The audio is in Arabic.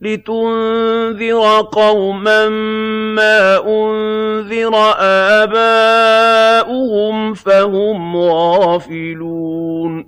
لِتُنذِرَ قَوْمًا مَّا أُنذِرَ آبَاؤُهُمْ فَهُمْ غَافِلُونَ